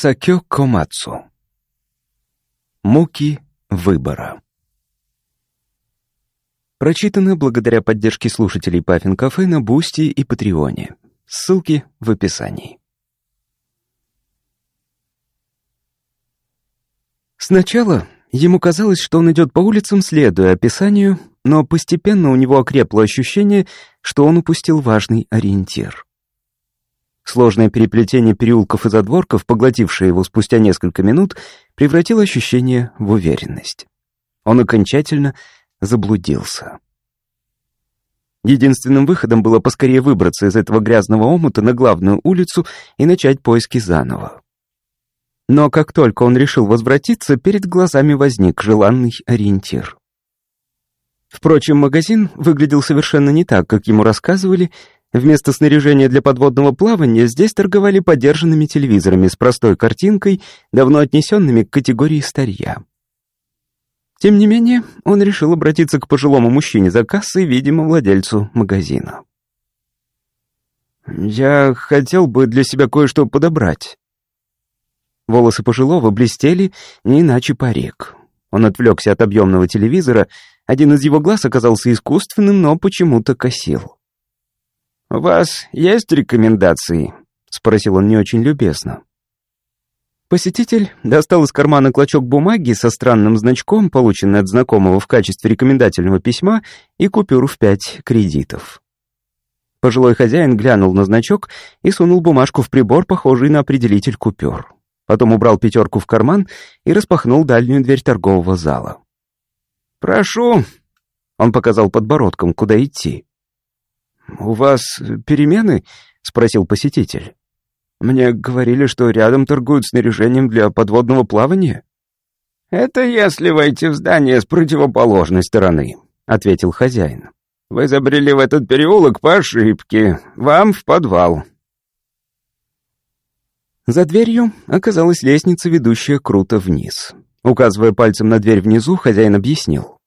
Сакё Комацу. Муки выбора. Прочитано благодаря поддержке слушателей Puffin Cafe на Бусти и Патреоне. Ссылки в описании. Сначала ему казалось, что он идет по улицам, следуя описанию, но постепенно у него окрепло ощущение, что он упустил важный ориентир. Сложное переплетение переулков и задворков, поглотившее его спустя несколько минут, превратило ощущение в уверенность. Он окончательно заблудился. Единственным выходом было поскорее выбраться из этого грязного омута на главную улицу и начать поиски заново. Но как только он решил возвратиться, перед глазами возник желанный ориентир. Впрочем, магазин выглядел совершенно не так, как ему рассказывали, Вместо снаряжения для подводного плавания здесь торговали подержанными телевизорами с простой картинкой, давно отнесенными к категории старья. Тем не менее, он решил обратиться к пожилому мужчине за кассой, видимо, владельцу магазина. «Я хотел бы для себя кое-что подобрать». Волосы пожилого блестели, не иначе парик. Он отвлекся от объемного телевизора, один из его глаз оказался искусственным, но почему-то косил. «У вас есть рекомендации?» — спросил он не очень любезно. Посетитель достал из кармана клочок бумаги со странным значком, полученный от знакомого в качестве рекомендательного письма, и купюру в пять кредитов. Пожилой хозяин глянул на значок и сунул бумажку в прибор, похожий на определитель купюр. Потом убрал пятерку в карман и распахнул дальнюю дверь торгового зала. «Прошу», — он показал подбородком, куда идти. «У вас перемены?» — спросил посетитель. «Мне говорили, что рядом торгуют снаряжением для подводного плавания». «Это если войти в здание с противоположной стороны», — ответил хозяин. «Вы забрели в этот переулок по ошибке. Вам в подвал». За дверью оказалась лестница, ведущая круто вниз. Указывая пальцем на дверь внизу, хозяин объяснил.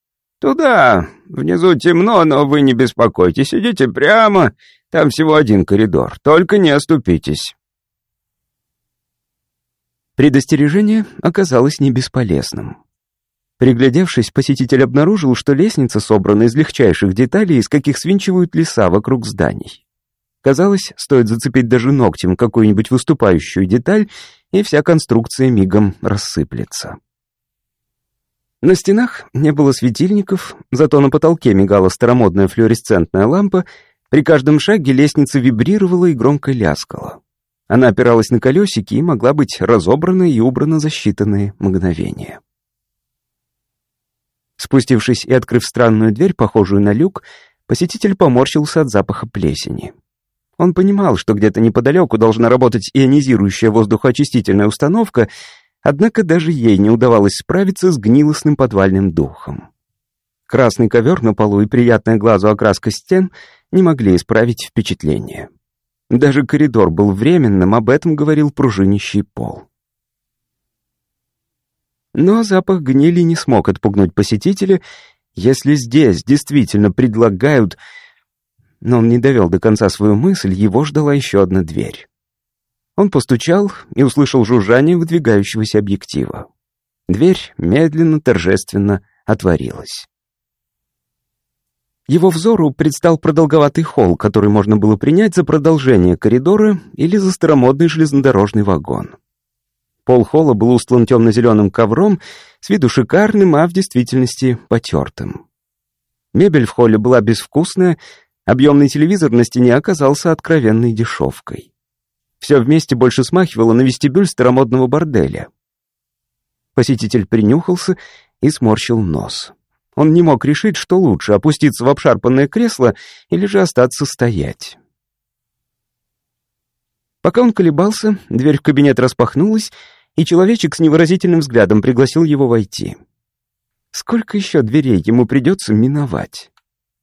«Туда. Внизу темно, но вы не беспокойтесь. Идите прямо. Там всего один коридор. Только не оступитесь». Предостережение оказалось не бесполезным. Приглядевшись, посетитель обнаружил, что лестница собрана из легчайших деталей, из каких свинчивают леса вокруг зданий. Казалось, стоит зацепить даже ногтем какую-нибудь выступающую деталь, и вся конструкция мигом рассыплется. На стенах не было светильников, зато на потолке мигала старомодная флуоресцентная лампа, при каждом шаге лестница вибрировала и громко ляскала. Она опиралась на колесики и могла быть разобрана и убрана за считанные мгновения. Спустившись и открыв странную дверь, похожую на люк, посетитель поморщился от запаха плесени. Он понимал, что где-то неподалеку должна работать ионизирующая воздухоочистительная установка, Однако даже ей не удавалось справиться с гнилостным подвальным духом. Красный ковер на полу и приятная глазу окраска стен не могли исправить впечатление. Даже коридор был временным, об этом говорил пружинищий пол. Но запах гнили не смог отпугнуть посетителя, если здесь действительно предлагают... Но он не довел до конца свою мысль, его ждала еще одна дверь. Он постучал и услышал жужжание выдвигающегося объектива. Дверь медленно, торжественно отворилась. Его взору предстал продолговатый холл, который можно было принять за продолжение коридора или за старомодный железнодорожный вагон. Пол холла был устлан темно-зеленым ковром, с виду шикарным, а в действительности потертым. Мебель в холле была безвкусная, объемный телевизор на стене оказался откровенной дешевкой. Все вместе больше смахивало на вестибюль старомодного борделя. Посетитель принюхался и сморщил нос. Он не мог решить, что лучше, опуститься в обшарпанное кресло или же остаться стоять. Пока он колебался, дверь в кабинет распахнулась, и человечек с невыразительным взглядом пригласил его войти. Сколько еще дверей ему придется миновать?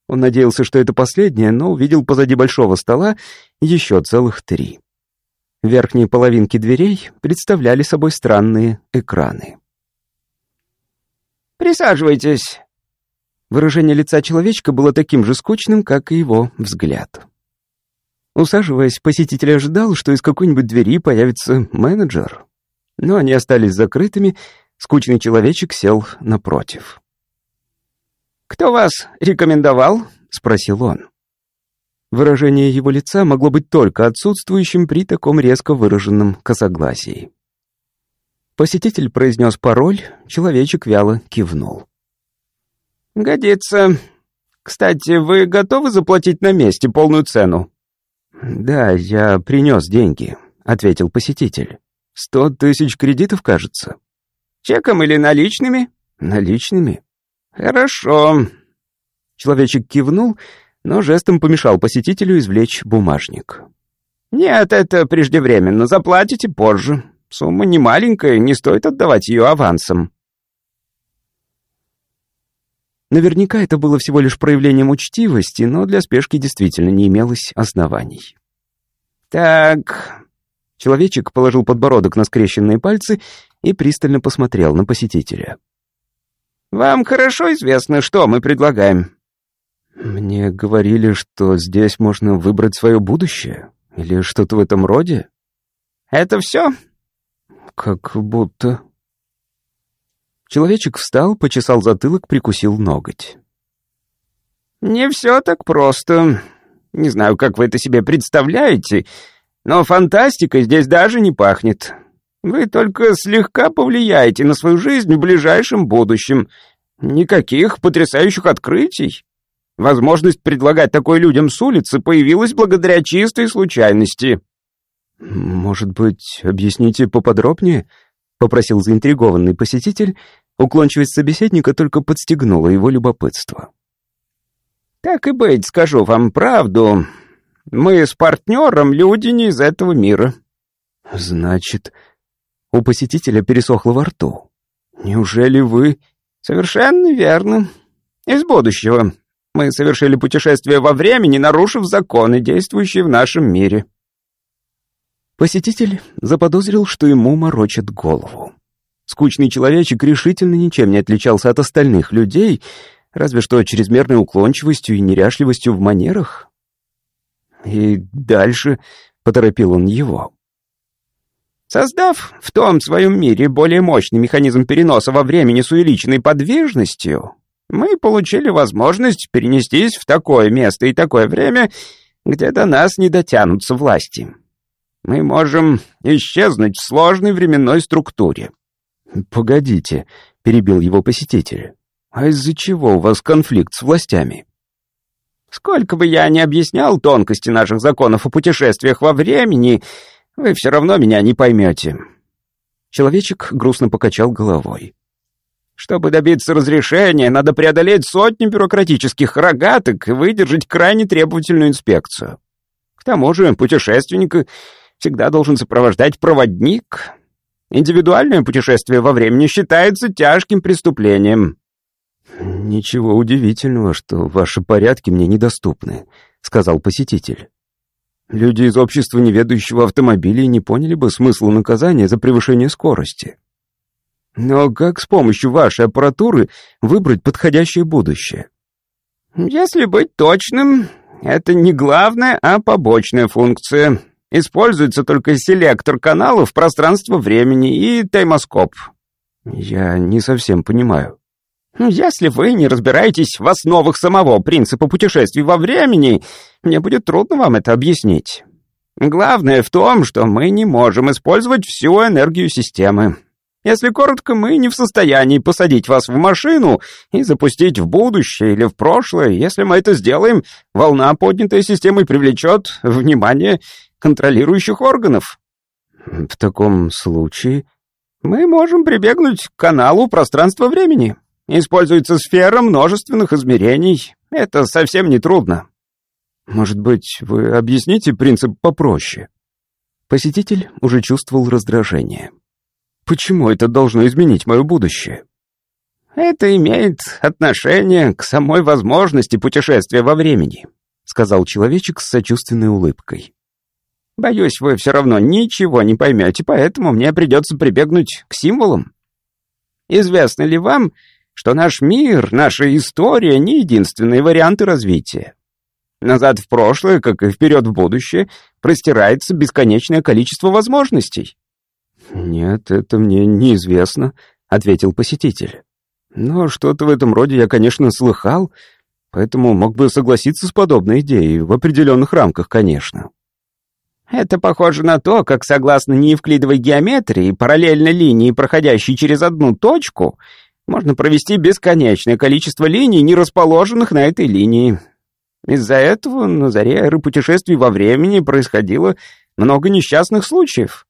Он надеялся, что это последняя, но увидел позади большого стола еще целых три. Верхние половинки дверей представляли собой странные экраны. «Присаживайтесь». Выражение лица человечка было таким же скучным, как и его взгляд. Усаживаясь, посетитель ожидал, что из какой-нибудь двери появится менеджер. Но они остались закрытыми, скучный человечек сел напротив. «Кто вас рекомендовал?» — спросил он. Выражение его лица могло быть только отсутствующим при таком резко выраженном косогласии. Посетитель произнес пароль, человечек вяло кивнул. «Годится. Кстати, вы готовы заплатить на месте полную цену?» «Да, я принес деньги», — ответил посетитель. «Сто тысяч кредитов, кажется». «Чеком или наличными?» «Наличными». «Хорошо». Человечек кивнул, но жестом помешал посетителю извлечь бумажник. «Нет, это преждевременно. Заплатите позже. Сумма не маленькая, не стоит отдавать ее авансом». Наверняка это было всего лишь проявлением учтивости, но для спешки действительно не имелось оснований. «Так...» Человечек положил подбородок на скрещенные пальцы и пристально посмотрел на посетителя. «Вам хорошо известно, что мы предлагаем?» «Мне говорили, что здесь можно выбрать свое будущее? Или что-то в этом роде?» «Это все?» «Как будто...» Человечек встал, почесал затылок, прикусил ноготь. «Не все так просто. Не знаю, как вы это себе представляете, но фантастика здесь даже не пахнет. Вы только слегка повлияете на свою жизнь в ближайшем будущем. Никаких потрясающих открытий. Возможность предлагать такое людям с улицы появилась благодаря чистой случайности». «Может быть, объясните поподробнее?» — попросил заинтригованный посетитель. Уклончивость собеседника только подстегнула его любопытство. «Так и быть, скажу вам правду. Мы с партнером люди не из этого мира». «Значит...» У посетителя пересохло во рту. «Неужели вы...» «Совершенно верно. Из будущего. Мы совершили путешествие во времени, нарушив законы, действующие в нашем мире». Посетитель заподозрил, что ему морочат голову. Скучный человечек решительно ничем не отличался от остальных людей, разве что чрезмерной уклончивостью и неряшливостью в манерах. И дальше поторопил он его. Создав в том своем мире более мощный механизм переноса во времени с увеличенной подвижностью, мы получили возможность перенестись в такое место и такое время, где до нас не дотянутся власти. Мы можем исчезнуть в сложной временной структуре. «Погодите», — перебил его посетитель. «А из-за чего у вас конфликт с властями?» «Сколько бы я ни объяснял тонкости наших законов о путешествиях во времени, вы все равно меня не поймете». Человечек грустно покачал головой. Чтобы добиться разрешения, надо преодолеть сотни бюрократических рогаток и выдержать крайне требовательную инспекцию. К тому же путешественника всегда должен сопровождать проводник. Индивидуальное путешествие во времени считается тяжким преступлением». «Ничего удивительного, что ваши порядки мне недоступны», — сказал посетитель. «Люди из общества неведающего автомобилей не поняли бы смысла наказания за превышение скорости. Но как с помощью вашей аппаратуры выбрать подходящее будущее?» «Если быть точным, это не главная, а побочная функция. Используется только селектор каналов пространства-времени и таймоскоп». «Я не совсем понимаю». «Если вы не разбираетесь в основах самого принципа путешествий во времени, мне будет трудно вам это объяснить. Главное в том, что мы не можем использовать всю энергию системы. Если коротко, мы не в состоянии посадить вас в машину и запустить в будущее или в прошлое. Если мы это сделаем, волна, поднятая системой, привлечет внимание контролирующих органов. В таком случае мы можем прибегнуть к каналу пространства-времени. Используется сфера множественных измерений. Это совсем не трудно. Может быть, вы объясните принцип попроще? Посетитель уже чувствовал раздражение. Почему это должно изменить мое будущее? Это имеет отношение к самой возможности путешествия во времени, сказал человечек с сочувственной улыбкой. Боюсь, вы все равно ничего не поймете, поэтому мне придется прибегнуть к символам. Известно ли вам, что наш мир, наша история — не единственные варианты развития? Назад в прошлое, как и вперед в будущее, простирается бесконечное количество возможностей. «Нет, это мне неизвестно», — ответил посетитель. «Но что-то в этом роде я, конечно, слыхал, поэтому мог бы согласиться с подобной идеей, в определенных рамках, конечно». Это похоже на то, как, согласно неевклидовой геометрии, параллельно линии, проходящей через одну точку, можно провести бесконечное количество линий, не расположенных на этой линии. Из-за этого на заре эры путешествий во времени происходило много несчастных случаев.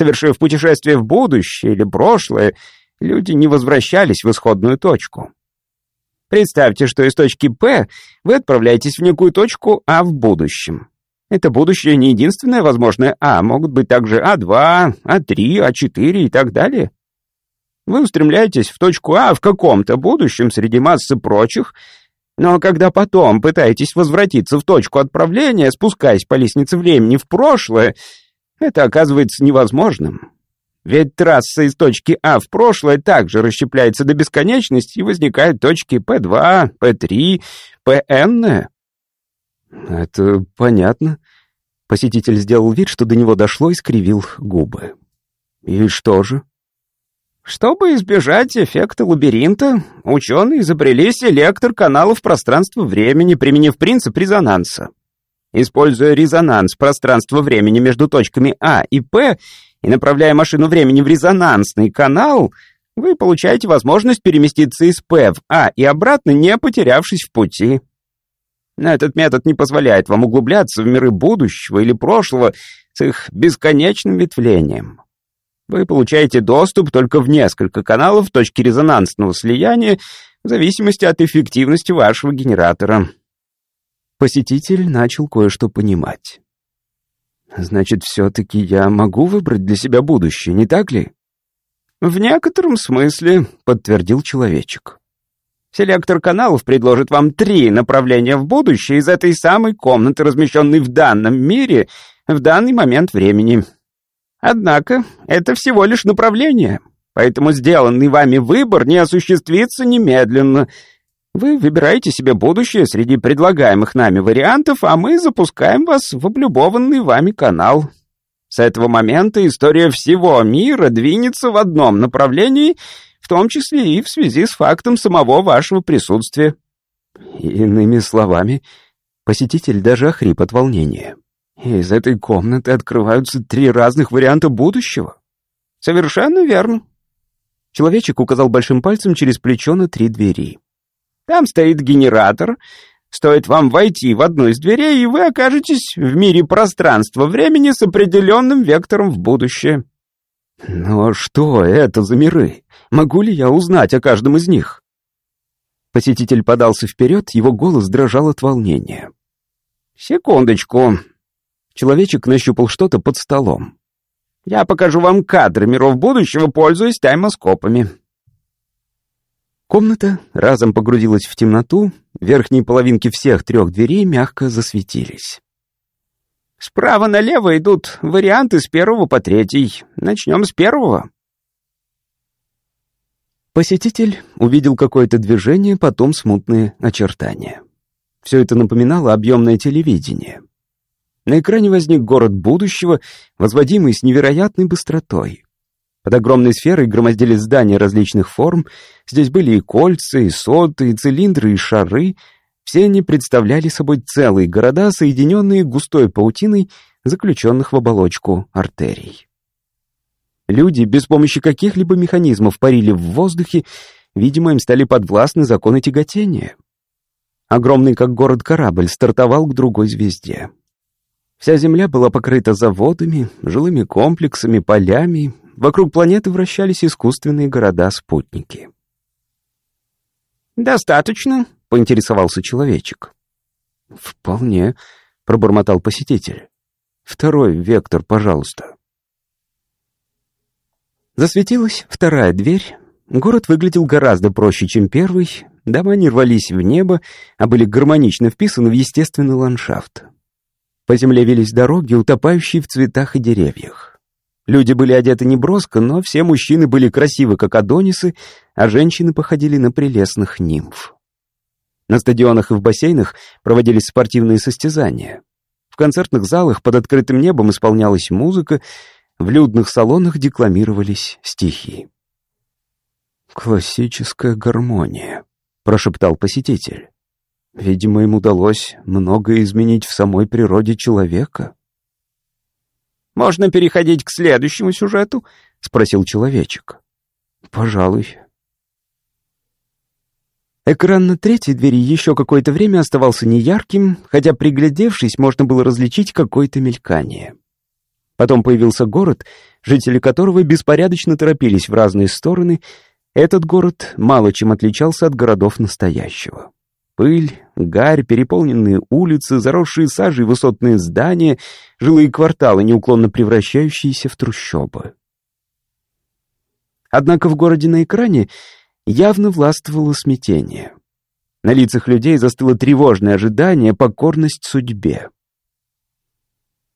Совершив путешествие в будущее или прошлое, люди не возвращались в исходную точку. Представьте, что из точки П вы отправляетесь в некую точку А в будущем. Это будущее не единственное возможное А, могут быть также А2, А3, А4 и так далее. Вы устремляетесь в точку А в каком-то будущем среди массы прочих, но когда потом пытаетесь возвратиться в точку отправления, спускаясь по лестнице времени в прошлое, это оказывается невозможным. Ведь трасса из точки А в прошлое также расщепляется до бесконечности и возникают точки П2, П3, ПН. Это понятно. Посетитель сделал вид, что до него дошло и скривил губы. И что же? Чтобы избежать эффекта лабиринта, ученые изобрели селектор каналов пространства-времени, применив принцип резонанса. Используя резонанс пространства-времени между точками А и П и направляя машину времени в резонансный канал, вы получаете возможность переместиться из П в А и обратно, не потерявшись в пути. Но этот метод не позволяет вам углубляться в миры будущего или прошлого с их бесконечным ветвлением. Вы получаете доступ только в несколько каналов точки резонансного слияния в зависимости от эффективности вашего генератора. Посетитель начал кое-что понимать. «Значит, все-таки я могу выбрать для себя будущее, не так ли?» «В некотором смысле», — подтвердил человечек. «Селектор каналов предложит вам три направления в будущее из этой самой комнаты, размещенной в данном мире в данный момент времени. Однако это всего лишь направление, поэтому сделанный вами выбор не осуществится немедленно. Вы выбираете себе будущее среди предлагаемых нами вариантов, а мы запускаем вас в облюбованный вами канал. С этого момента история всего мира двинется в одном направлении, в том числе и в связи с фактом самого вашего присутствия. Иными словами, посетитель даже охрип от волнения. Из этой комнаты открываются три разных варианта будущего. Совершенно верно. Человечек указал большим пальцем через плечо на три двери. Там стоит генератор. Стоит вам войти в одну из дверей, и вы окажетесь в мире пространства-времени с определенным вектором в будущее. Но что это за миры? Могу ли я узнать о каждом из них? Посетитель подался вперед, его голос дрожал от волнения. «Секундочку», Человечек нащупал что-то под столом. «Я покажу вам кадры миров будущего, пользуясь таймоскопами». Комната разом погрузилась в темноту, верхние половинки всех трех дверей мягко засветились. «Справа налево идут варианты с первого по третий. Начнем с первого». Посетитель увидел какое-то движение, потом смутные очертания. Все это напоминало объемное телевидение. На экране возник город будущего, возводимый с невероятной быстротой. Под огромной сферой громоздились здания различных форм, здесь были и кольца, и соты, и цилиндры, и шары. Все они представляли собой целые города, соединенные густой паутиной, заключенных в оболочку артерий. Люди без помощи каких-либо механизмов парили в воздухе, видимо, им стали подвластны законы тяготения. Огромный, как город, корабль стартовал к другой звезде. Вся Земля была покрыта заводами, жилыми комплексами, полями. Вокруг планеты вращались искусственные города-спутники. «Достаточно?» — поинтересовался человечек. «Вполне», — пробормотал посетитель. «Второй вектор, пожалуйста». Засветилась вторая дверь. Город выглядел гораздо проще, чем первый. Дома не рвались в небо, а были гармонично вписаны в естественный ландшафт. По земле велись дороги, утопающие в цветах и деревьях. Люди были одеты неброско, но все мужчины были красивы, как адонисы, а женщины походили на прелестных нимф. На стадионах и в бассейнах проводились спортивные состязания. В концертных залах под открытым небом исполнялась музыка, В людных салонах декламировались стихи. «Классическая гармония», — прошептал посетитель. «Видимо, им удалось многое изменить в самой природе человека». «Можно переходить к следующему сюжету?» — спросил человечек. «Пожалуй». Экран на третьей двери еще какое-то время оставался неярким, хотя, приглядевшись, можно было различить какое-то мелькание. Потом появился город, жители которого беспорядочно торопились в разные стороны. Этот город мало чем отличался от городов настоящего. Пыль, гарь, переполненные улицы, заросшие сажей высотные здания, жилые кварталы, неуклонно превращающиеся в трущобы. Однако в городе на экране явно властвовало смятение. На лицах людей застыло тревожное ожидание, покорность судьбе.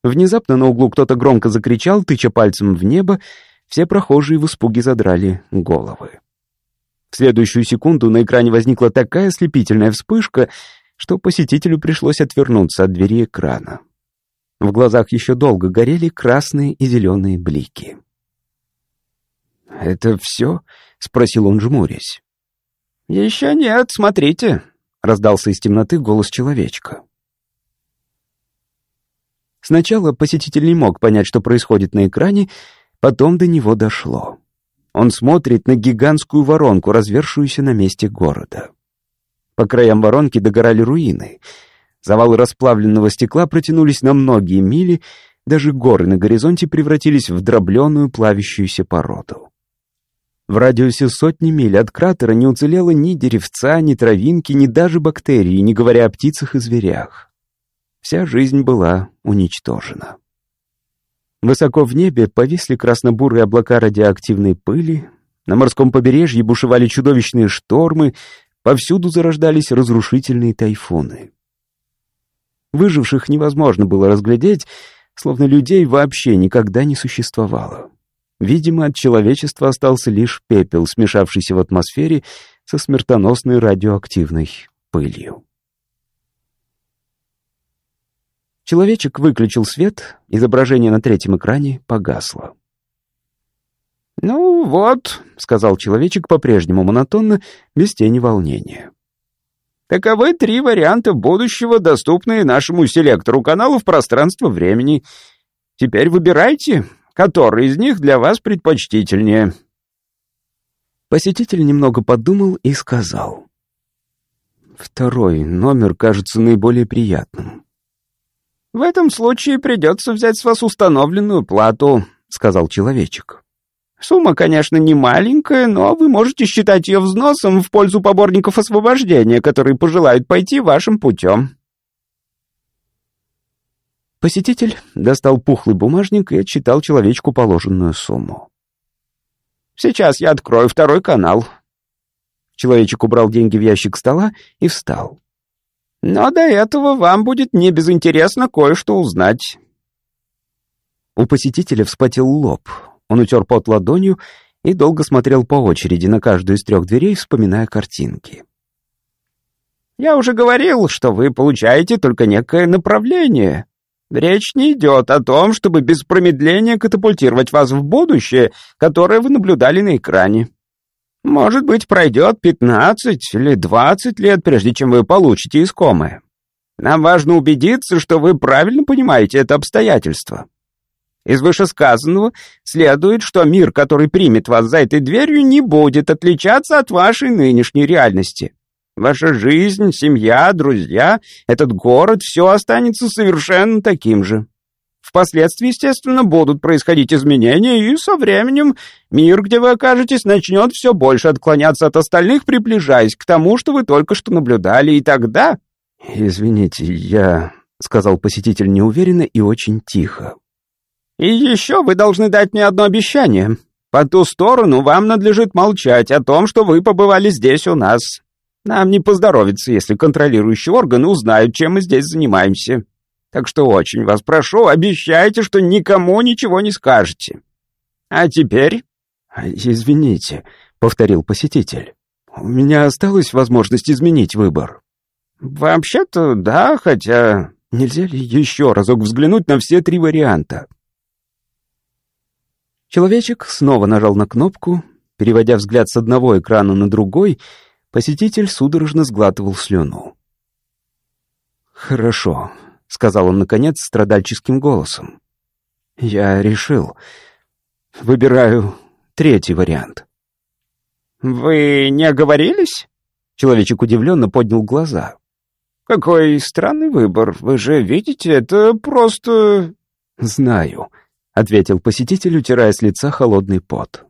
Внезапно на углу кто-то громко закричал, тыча пальцем в небо, все прохожие в испуге задрали головы. В следующую секунду на экране возникла такая ослепительная вспышка, что посетителю пришлось отвернуться от двери экрана. В глазах еще долго горели красные и зеленые блики. «Это все?» — спросил он, жмурясь. «Еще нет, смотрите», — раздался из темноты голос человечка. Сначала посетитель не мог понять, что происходит на экране, потом до него дошло. Он смотрит на гигантскую воронку, развершуюся на месте города. По краям воронки догорали руины. Завалы расплавленного стекла протянулись на многие мили, даже горы на горизонте превратились в дробленую плавящуюся породу. В радиусе сотни миль от кратера не уцелело ни деревца, ни травинки, ни даже бактерий, не говоря о птицах и зверях. Вся жизнь была уничтожена. Высоко в небе повисли красно-бурые облака радиоактивной пыли, на морском побережье бушевали чудовищные штормы, повсюду зарождались разрушительные тайфуны. Выживших невозможно было разглядеть, словно людей вообще никогда не существовало. Видимо, от человечества остался лишь пепел, смешавшийся в атмосфере со смертоносной радиоактивной пылью. Человечек выключил свет, изображение на третьем экране погасло. «Ну вот», — сказал человечек по-прежнему монотонно, без тени волнения. «Таковы три варианта будущего, доступные нашему селектору каналов пространства-времени. Теперь выбирайте, который из них для вас предпочтительнее». Посетитель немного подумал и сказал. «Второй номер кажется наиболее приятным». «В этом случае придется взять с вас установленную плату», — сказал человечек. «Сумма, конечно, не маленькая, но вы можете считать ее взносом в пользу поборников освобождения, которые пожелают пойти вашим путем». Посетитель достал пухлый бумажник и отчитал человечку положенную сумму. «Сейчас я открою второй канал». Человечек убрал деньги в ящик стола и встал. Но до этого вам будет не безинтересно кое-что узнать». У посетителя вспотел лоб. Он утер пот ладонью и долго смотрел по очереди на каждую из трех дверей, вспоминая картинки. «Я уже говорил, что вы получаете только некое направление. Речь не идет о том, чтобы без промедления катапультировать вас в будущее, которое вы наблюдали на экране. Может быть, пройдет 15 или 20 лет, прежде чем вы получите искомое. Нам важно убедиться, что вы правильно понимаете это обстоятельство. Из вышесказанного следует, что мир, который примет вас за этой дверью, не будет отличаться от вашей нынешней реальности. Ваша жизнь, семья, друзья, этот город — все останется совершенно таким же. Впоследствии, естественно, будут происходить изменения, и со временем мир, где вы окажетесь, начнет все больше отклоняться от остальных, приближаясь к тому, что вы только что наблюдали, и тогда... «Извините, я...» — сказал посетитель неуверенно и очень тихо. «И еще вы должны дать мне одно обещание. По ту сторону вам надлежит молчать о том, что вы побывали здесь у нас. Нам не поздоровится, если контролирующие органы узнают, чем мы здесь занимаемся». Так что очень вас прошу, обещайте, что никому ничего не скажете. А теперь...» «Извините», — повторил посетитель. «У меня осталась возможность изменить выбор». «Вообще-то да, хотя...» «Нельзя ли еще разок взглянуть на все три варианта?» Человечек снова нажал на кнопку, переводя взгляд с одного экрана на другой, посетитель судорожно сглатывал слюну. «Хорошо», — сказал он, наконец, страдальческим голосом. «Я решил. Выбираю третий вариант». «Вы не оговорились?» Человечек удивленно поднял глаза. «Какой странный выбор. Вы же видите, это просто...» «Знаю», — ответил посетитель, утирая с лица холодный пот.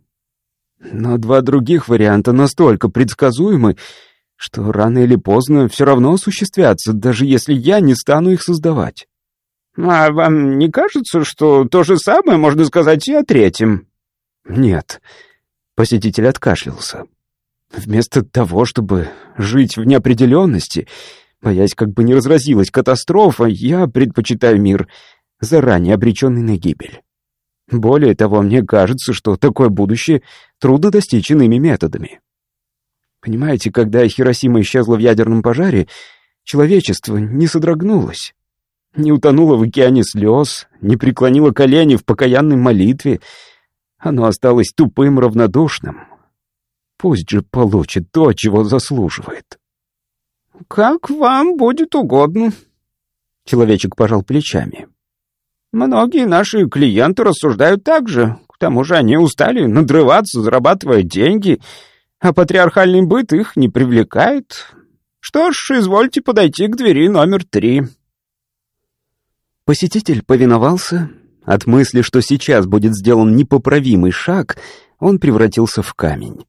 «Но два других варианта настолько предсказуемы, что рано или поздно все равно осуществятся, даже если я не стану их создавать». «А вам не кажется, что то же самое можно сказать и о третьем?» «Нет», — посетитель откашлялся. «Вместо того, чтобы жить в неопределенности, боясь, как бы не разразилась катастрофа, я предпочитаю мир, заранее обреченный на гибель». Более того, мне кажется, что такое будущее трудно достичь иными методами. Понимаете, когда Хиросима исчезла в ядерном пожаре, человечество не содрогнулось, не утонуло в океане слез, не преклонило колени в покаянной молитве. Оно осталось тупым, равнодушным. Пусть же получит то, чего заслуживает. «Как вам будет угодно», — человечек пожал плечами. Многие наши клиенты рассуждают так же. К тому же они устали надрываться, зарабатывая деньги, а патриархальный быт их не привлекает. Что ж, извольте подойти к двери номер три». Посетитель повиновался. От мысли, что сейчас будет сделан непоправимый шаг, он превратился в камень.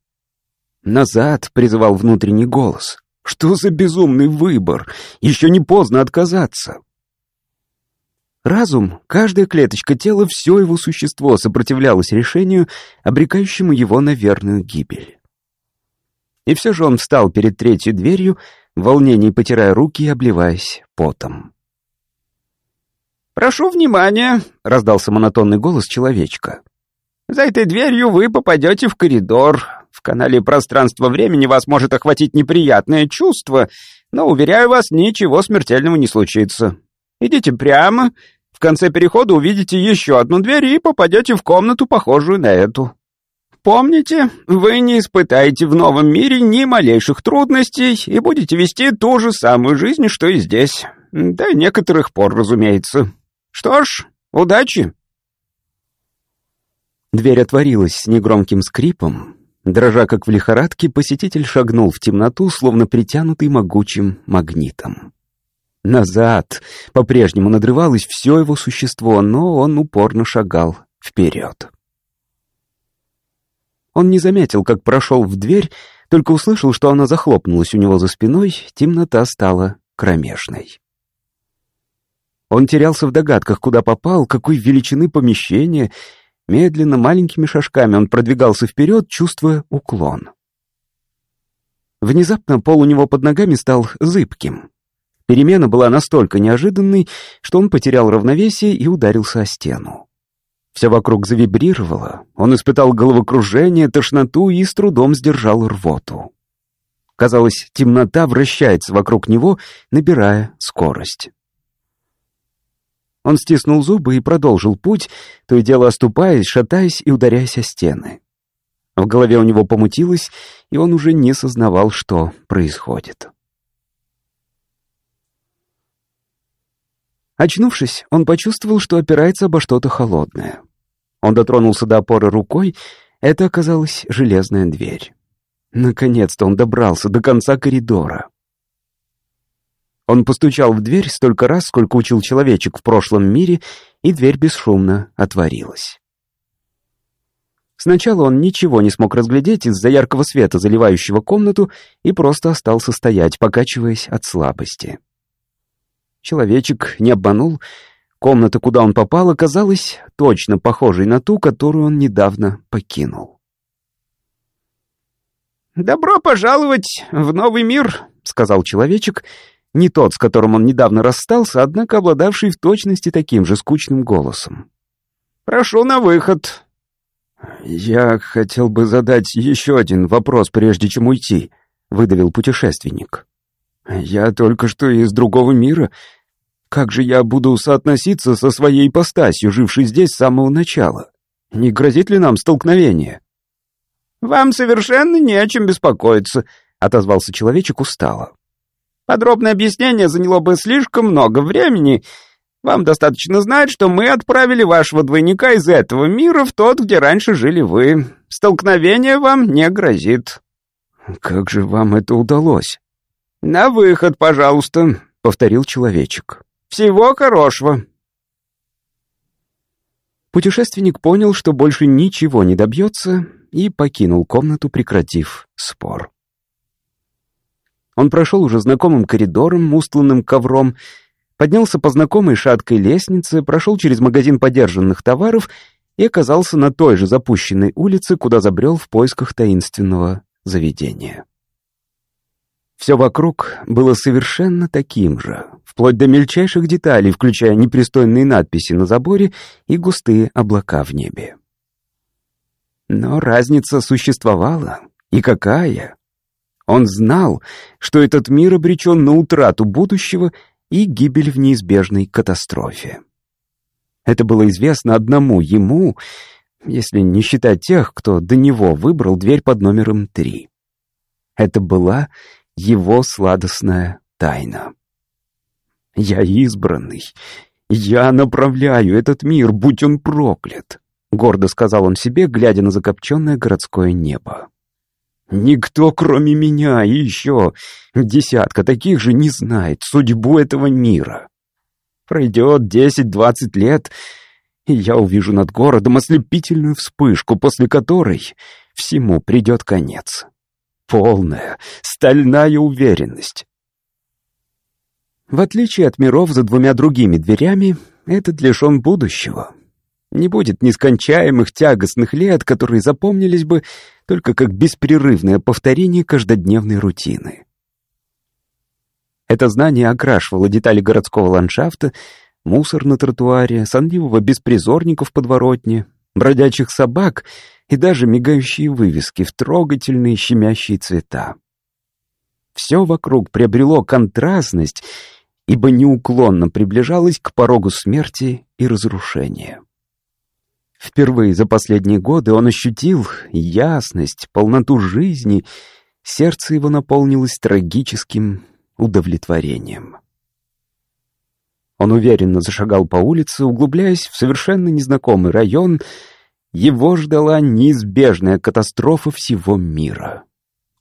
«Назад!» — призывал внутренний голос. «Что за безумный выбор? Еще не поздно отказаться!» Разум, каждая клеточка тела, все его существо сопротивлялось решению, обрекающему его на верную гибель. И все же он встал перед третьей дверью, в волнении потирая руки и обливаясь потом. «Прошу внимания», — раздался монотонный голос человечка. «За этой дверью вы попадете в коридор. В канале пространства-времени вас может охватить неприятное чувство, но, уверяю вас, ничего смертельного не случится. Идите прямо, в конце перехода увидите еще одну дверь и попадете в комнату, похожую на эту. Помните, вы не испытаете в новом мире ни малейших трудностей и будете вести ту же самую жизнь, что и здесь. До некоторых пор, разумеется. Что ж, удачи!» Дверь отворилась с негромким скрипом. Дрожа как в лихорадке, посетитель шагнул в темноту, словно притянутый могучим магнитом. Назад. По-прежнему надрывалось все его существо, но он упорно шагал вперед. Он не заметил, как прошел в дверь, только услышал, что она захлопнулась у него за спиной, темнота стала кромешной. Он терялся в догадках, куда попал, какой величины помещение. Медленно, маленькими шажками он продвигался вперед, чувствуя уклон. Внезапно пол у него под ногами стал зыбким. Перемена была настолько неожиданной, что он потерял равновесие и ударился о стену. Все вокруг завибрировало, он испытал головокружение, тошноту и с трудом сдержал рвоту. Казалось, темнота вращается вокруг него, набирая скорость. Он стиснул зубы и продолжил путь, то и дело оступаясь, шатаясь и ударяясь о стены. В голове у него помутилось, и он уже не сознавал, что происходит. Очнувшись, он почувствовал, что опирается обо что-то холодное. Он дотронулся до опоры рукой, это оказалась железная дверь. Наконец-то он добрался до конца коридора. Он постучал в дверь столько раз, сколько учил человечек в прошлом мире, и дверь бесшумно отворилась. Сначала он ничего не смог разглядеть из-за яркого света, заливающего комнату, и просто остался стоять, покачиваясь от слабости. Человечек не обманул. Комната, куда он попал, оказалась точно похожей на ту, которую он недавно покинул. «Добро пожаловать в новый мир», — сказал человечек, не тот, с которым он недавно расстался, однако обладавший в точности таким же скучным голосом. «Прошу на выход». «Я хотел бы задать еще один вопрос, прежде чем уйти», — выдавил путешественник. «Я только что из другого мира. Как же я буду соотноситься со своей ипостасью, жившей здесь с самого начала? Не грозит ли нам столкновение?» «Вам совершенно не о чем беспокоиться», — отозвался человечек устало. «Подробное объяснение заняло бы слишком много времени. Вам достаточно знать, что мы отправили вашего двойника из этого мира в тот, где раньше жили вы. Столкновение вам не грозит». «Как же вам это удалось?» «На выход, пожалуйста», — повторил человечек. «Всего хорошего». Путешественник понял, что больше ничего не добьется, и покинул комнату, прекратив спор. Он прошел уже знакомым коридором, устланным ковром, поднялся по знакомой шаткой лестнице, прошел через магазин подержанных товаров и оказался на той же запущенной улице, куда забрел в поисках таинственного заведения. Все вокруг было совершенно таким же, вплоть до мельчайших деталей, включая непристойные надписи на заборе и густые облака в небе. Но разница существовала. И какая? Он знал, что этот мир обречен на утрату будущего и гибель в неизбежной катастрофе. Это было известно одному ему, если не считать тех, кто до него выбрал дверь под номером три. Это была его сладостная тайна. «Я избранный. Я направляю этот мир, будь он проклят», — гордо сказал он себе, глядя на закопченное городское небо. «Никто, кроме меня, и еще десятка таких же не знает судьбу этого мира. Пройдет десять-двадцать лет, и я увижу над городом ослепительную вспышку, после которой всему придет конец» полная, стальная уверенность. В отличие от миров за двумя другими дверями, этот лишен будущего. Не будет нескончаемых тягостных лет, которые запомнились бы только как беспрерывное повторение каждодневной рутины. Это знание окрашивало детали городского ландшафта, мусор на тротуаре, сонливого беспризорника в подворотне, бродячих собак — и даже мигающие вывески в трогательные щемящие цвета. Все вокруг приобрело контрастность, ибо неуклонно приближалось к порогу смерти и разрушения. Впервые за последние годы он ощутил ясность, полноту жизни, сердце его наполнилось трагическим удовлетворением. Он уверенно зашагал по улице, углубляясь в совершенно незнакомый район — его ждала неизбежная катастрофа всего мира.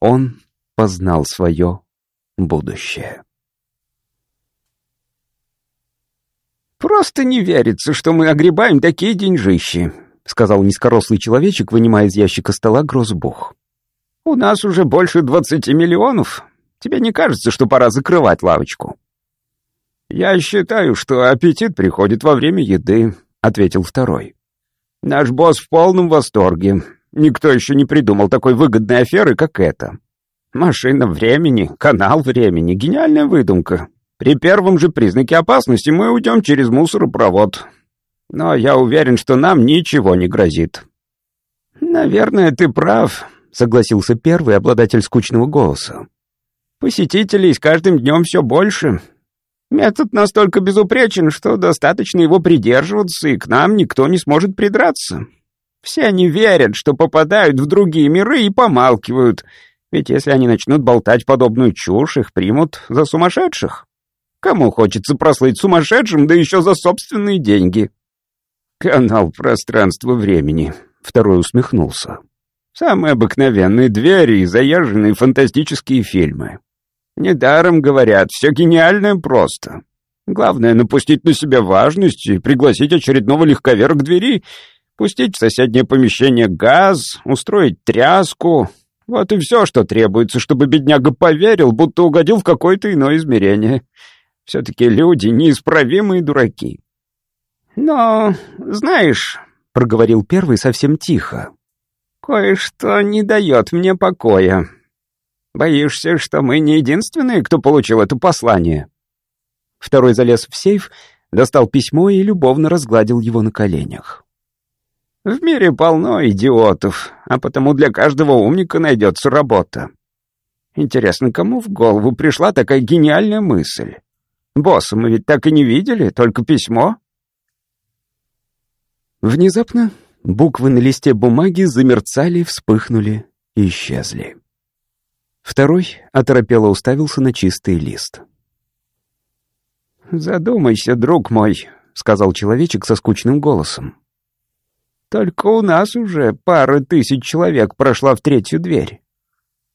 Он познал свое будущее. «Просто не верится, что мы огребаем такие деньжищи», — сказал низкорослый человечек, вынимая из ящика стола грозбух. «У нас уже больше двадцати миллионов. Тебе не кажется, что пора закрывать лавочку?» «Я считаю, что аппетит приходит во время еды», — ответил второй. Наш босс в полном восторге. Никто еще не придумал такой выгодной аферы, как эта. Машина времени, канал времени, гениальная выдумка. При первом же признаке опасности мы уйдем через мусоропровод. Но я уверен, что нам ничего не грозит. Наверное, ты прав, согласился первый обладатель скучного голоса. Посетителей с каждым днем все больше, Метод настолько безупречен, что достаточно его придерживаться, и к нам никто не сможет придраться. Все они верят, что попадают в другие миры и помалкивают, ведь если они начнут болтать подобную чушь, их примут за сумасшедших. Кому хочется прослыть сумасшедшим, да еще за собственные деньги? Канал пространства-времени. Второй усмехнулся. Самые обыкновенные двери и заезженные фантастические фильмы. Недаром говорят, все гениальное просто. Главное — напустить на себя важность и пригласить очередного легковера к двери, пустить в соседнее помещение газ, устроить тряску. Вот и все, что требуется, чтобы бедняга поверил, будто угодил в какое-то иное измерение. Все-таки люди — неисправимые дураки. «Но, знаешь...» — проговорил первый совсем тихо. «Кое-что не дает мне покоя. Боишься, что мы не единственные, кто получил это послание?» Второй залез в сейф, достал письмо и любовно разгладил его на коленях. «В мире полно идиотов, а потому для каждого умника найдется работа. Интересно, кому в голову пришла такая гениальная мысль? Босса мы ведь так и не видели, только письмо». Внезапно Буквы на листе бумаги замерцали, вспыхнули и исчезли. Второй оторопело уставился на чистый лист. «Задумайся, друг мой», — сказал человечек со скучным голосом. «Только у нас уже пара тысяч человек прошла в третью дверь.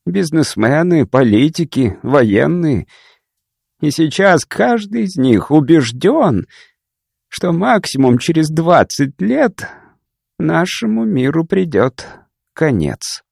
Бизнесмены, политики, военные. И сейчас каждый из них убежден, что максимум через двадцать лет нашему миру придет конец.